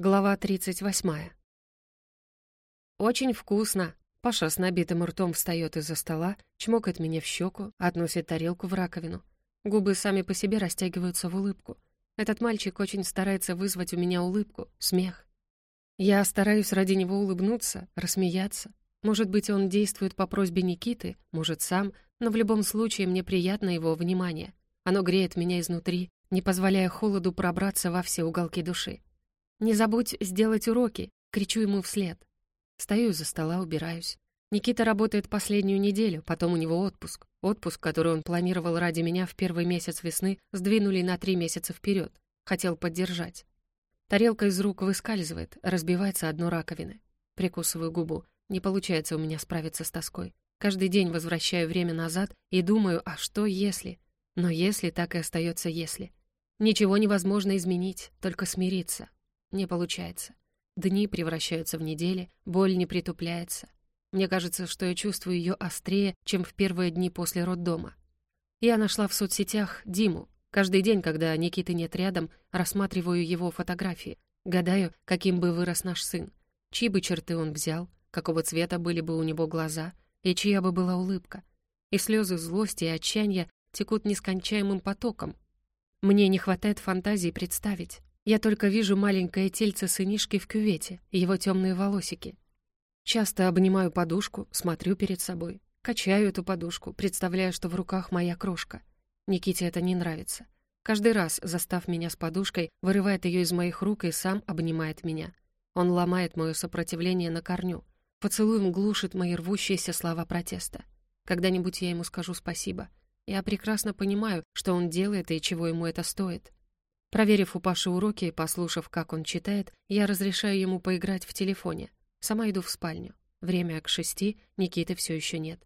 Глава 38. «Очень вкусно!» Паша с набитым ртом встает из-за стола, чмокает меня в щеку, относит тарелку в раковину. Губы сами по себе растягиваются в улыбку. Этот мальчик очень старается вызвать у меня улыбку, смех. Я стараюсь ради него улыбнуться, рассмеяться. Может быть, он действует по просьбе Никиты, может, сам, но в любом случае мне приятно его внимание. Оно греет меня изнутри, не позволяя холоду пробраться во все уголки души. «Не забудь сделать уроки!» — кричу ему вслед. Стою из-за стола, убираюсь. Никита работает последнюю неделю, потом у него отпуск. Отпуск, который он планировал ради меня в первый месяц весны, сдвинули на три месяца вперед. Хотел поддержать. Тарелка из рук выскальзывает, разбивается одно раковины. Прикусываю губу. Не получается у меня справиться с тоской. Каждый день возвращаю время назад и думаю, а что если? Но если так и остается если. Ничего невозможно изменить, только смириться. Не получается. Дни превращаются в недели, боль не притупляется. Мне кажется, что я чувствую ее острее, чем в первые дни после роддома. Я нашла в соцсетях Диму. Каждый день, когда Никиты нет рядом, рассматриваю его фотографии. Гадаю, каким бы вырос наш сын. Чьи бы черты он взял, какого цвета были бы у него глаза, и чья бы была улыбка. И слезы злости и отчаяния текут нескончаемым потоком. Мне не хватает фантазии представить, я только вижу маленькое тельце сынишки в кювете, его темные волосики. Часто обнимаю подушку, смотрю перед собой, качаю эту подушку, представляя, что в руках моя крошка. Никите это не нравится. Каждый раз, застав меня с подушкой, вырывает ее из моих рук и сам обнимает меня. Он ломает мое сопротивление на корню. Поцелуем глушит мои рвущиеся слова протеста. Когда-нибудь я ему скажу спасибо. Я прекрасно понимаю, что он делает и чего ему это стоит. Проверив у Паши уроки и послушав, как он читает, я разрешаю ему поиграть в телефоне. Сама иду в спальню. Время к шести, Никиты все еще нет.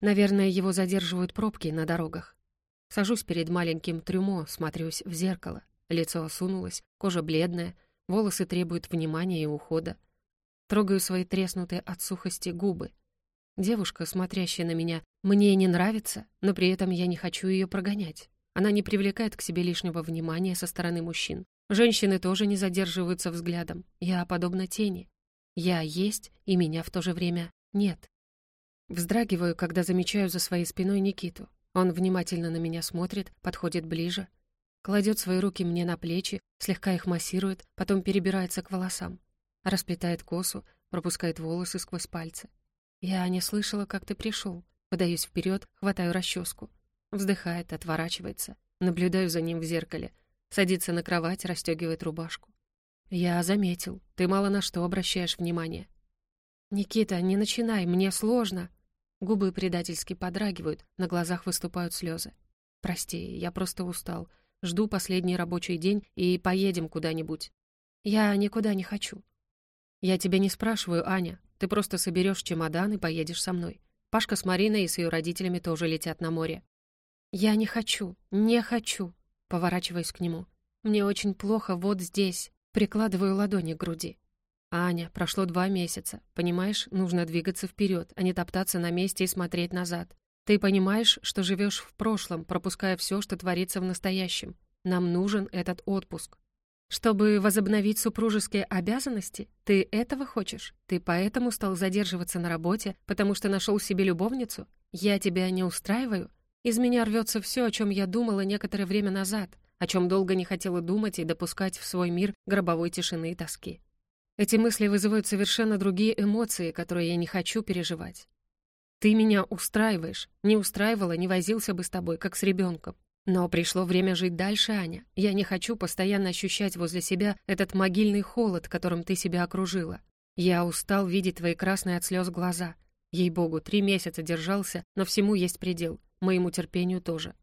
Наверное, его задерживают пробки на дорогах. Сажусь перед маленьким трюмо, смотрюсь в зеркало. Лицо осунулось, кожа бледная, волосы требуют внимания и ухода. Трогаю свои треснутые от сухости губы. Девушка, смотрящая на меня, мне не нравится, но при этом я не хочу ее прогонять. Она не привлекает к себе лишнего внимания со стороны мужчин. Женщины тоже не задерживаются взглядом. Я подобна тени. Я есть, и меня в то же время нет. Вздрагиваю, когда замечаю за своей спиной Никиту. Он внимательно на меня смотрит, подходит ближе, кладет свои руки мне на плечи, слегка их массирует, потом перебирается к волосам. Расплетает косу, пропускает волосы сквозь пальцы. Я не слышала, как ты пришел. Подаюсь вперед, хватаю расческу. Вздыхает, отворачивается. Наблюдаю за ним в зеркале. Садится на кровать, расстегивает рубашку. «Я заметил. Ты мало на что обращаешь внимание». «Никита, не начинай, мне сложно». Губы предательски подрагивают, на глазах выступают слезы. «Прости, я просто устал. Жду последний рабочий день и поедем куда-нибудь». «Я никуда не хочу». «Я тебя не спрашиваю, Аня. Ты просто соберешь чемодан и поедешь со мной. Пашка с Мариной и с ее родителями тоже летят на море. «Я не хочу, не хочу», — поворачиваюсь к нему. «Мне очень плохо вот здесь», — прикладываю ладони к груди. «Аня, прошло два месяца. Понимаешь, нужно двигаться вперед, а не топтаться на месте и смотреть назад. Ты понимаешь, что живешь в прошлом, пропуская все, что творится в настоящем. Нам нужен этот отпуск. Чтобы возобновить супружеские обязанности? Ты этого хочешь? Ты поэтому стал задерживаться на работе, потому что нашел себе любовницу? Я тебя не устраиваю? Из меня рвется все, о чем я думала некоторое время назад, о чем долго не хотела думать и допускать в свой мир гробовой тишины и тоски. Эти мысли вызывают совершенно другие эмоции, которые я не хочу переживать. Ты меня устраиваешь. Не устраивала, не возился бы с тобой, как с ребенком. Но пришло время жить дальше, Аня. Я не хочу постоянно ощущать возле себя этот могильный холод, которым ты себя окружила. Я устал видеть твои красные от слез глаза. Ей-богу, три месяца держался, но всему есть предел моему терпению тоже.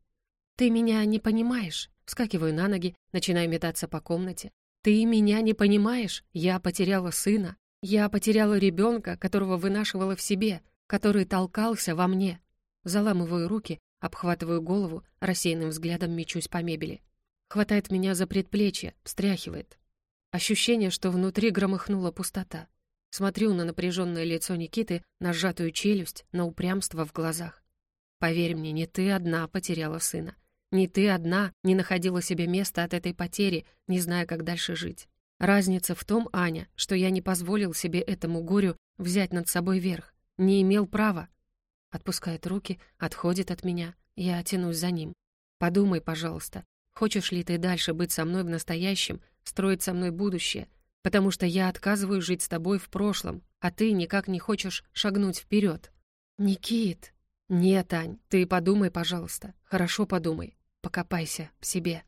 «Ты меня не понимаешь?» Вскакиваю на ноги, начинаю метаться по комнате. «Ты меня не понимаешь? Я потеряла сына. Я потеряла ребенка, которого вынашивала в себе, который толкался во мне». Заламываю руки, обхватываю голову, рассеянным взглядом мечусь по мебели. Хватает меня за предплечье, встряхивает. Ощущение, что внутри громыхнула пустота. Смотрю на напряженное лицо Никиты, на сжатую челюсть, на упрямство в глазах. Поверь мне, не ты одна потеряла сына. Не ты одна не находила себе места от этой потери, не зная, как дальше жить. Разница в том, Аня, что я не позволил себе этому горю взять над собой верх. Не имел права. Отпускает руки, отходит от меня. Я тянусь за ним. Подумай, пожалуйста, хочешь ли ты дальше быть со мной в настоящем, строить со мной будущее? Потому что я отказываюсь жить с тобой в прошлом, а ты никак не хочешь шагнуть вперед. Никит. Нет, Ань, ты подумай, пожалуйста. Хорошо подумай. Покопайся в себе.